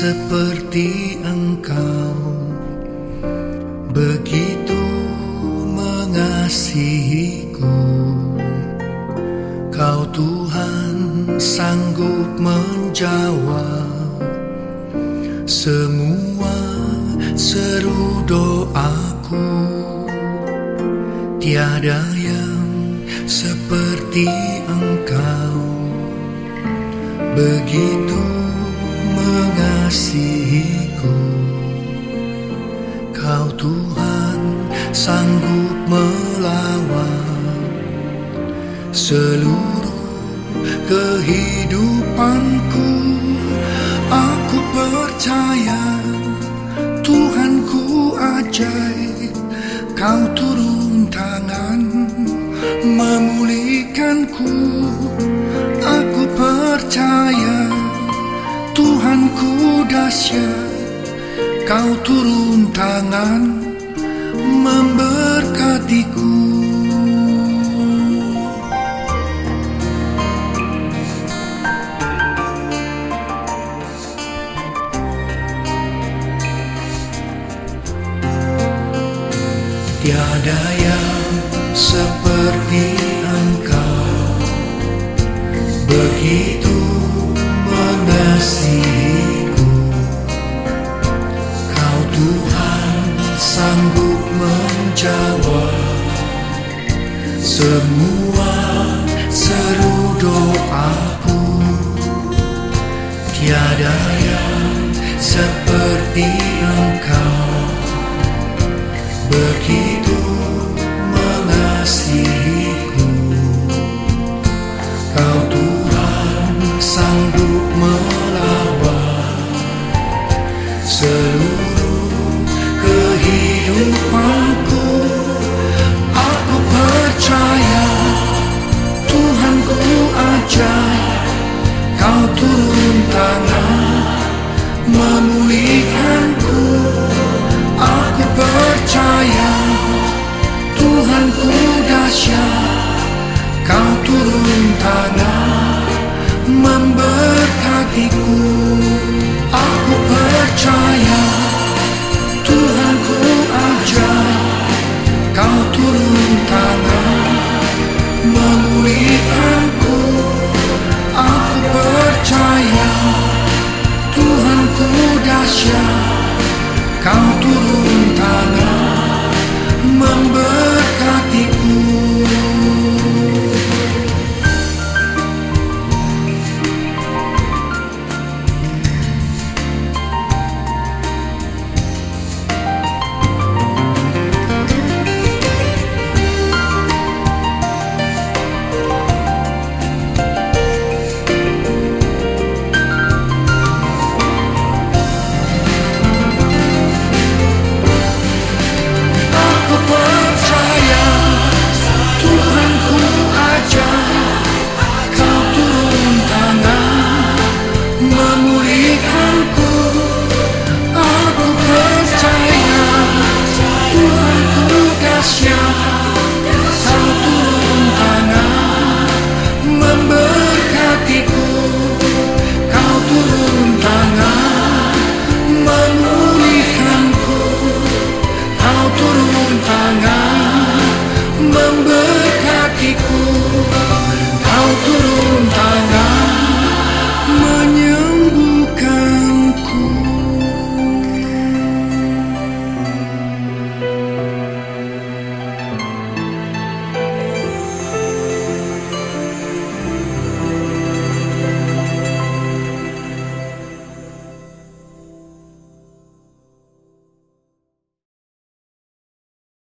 seperti Engkau begitu mengasihiku. Kau Tuhan sanggup menjawab semua seru doaku. Tiada yang seperti Engkau begitu mengasihiku. Kau Tuhan sanggup melawan seluruh kehidupanku. Aku percaya Tuhanku ajaib, Kau turun tangan memulihkanku. Kau turun tangan memberkatiku. Tiada yang seperti Engkau begitu semua seru doaku. Tiada yang seperti Engkau memulihkanku. Aku memberkatiku.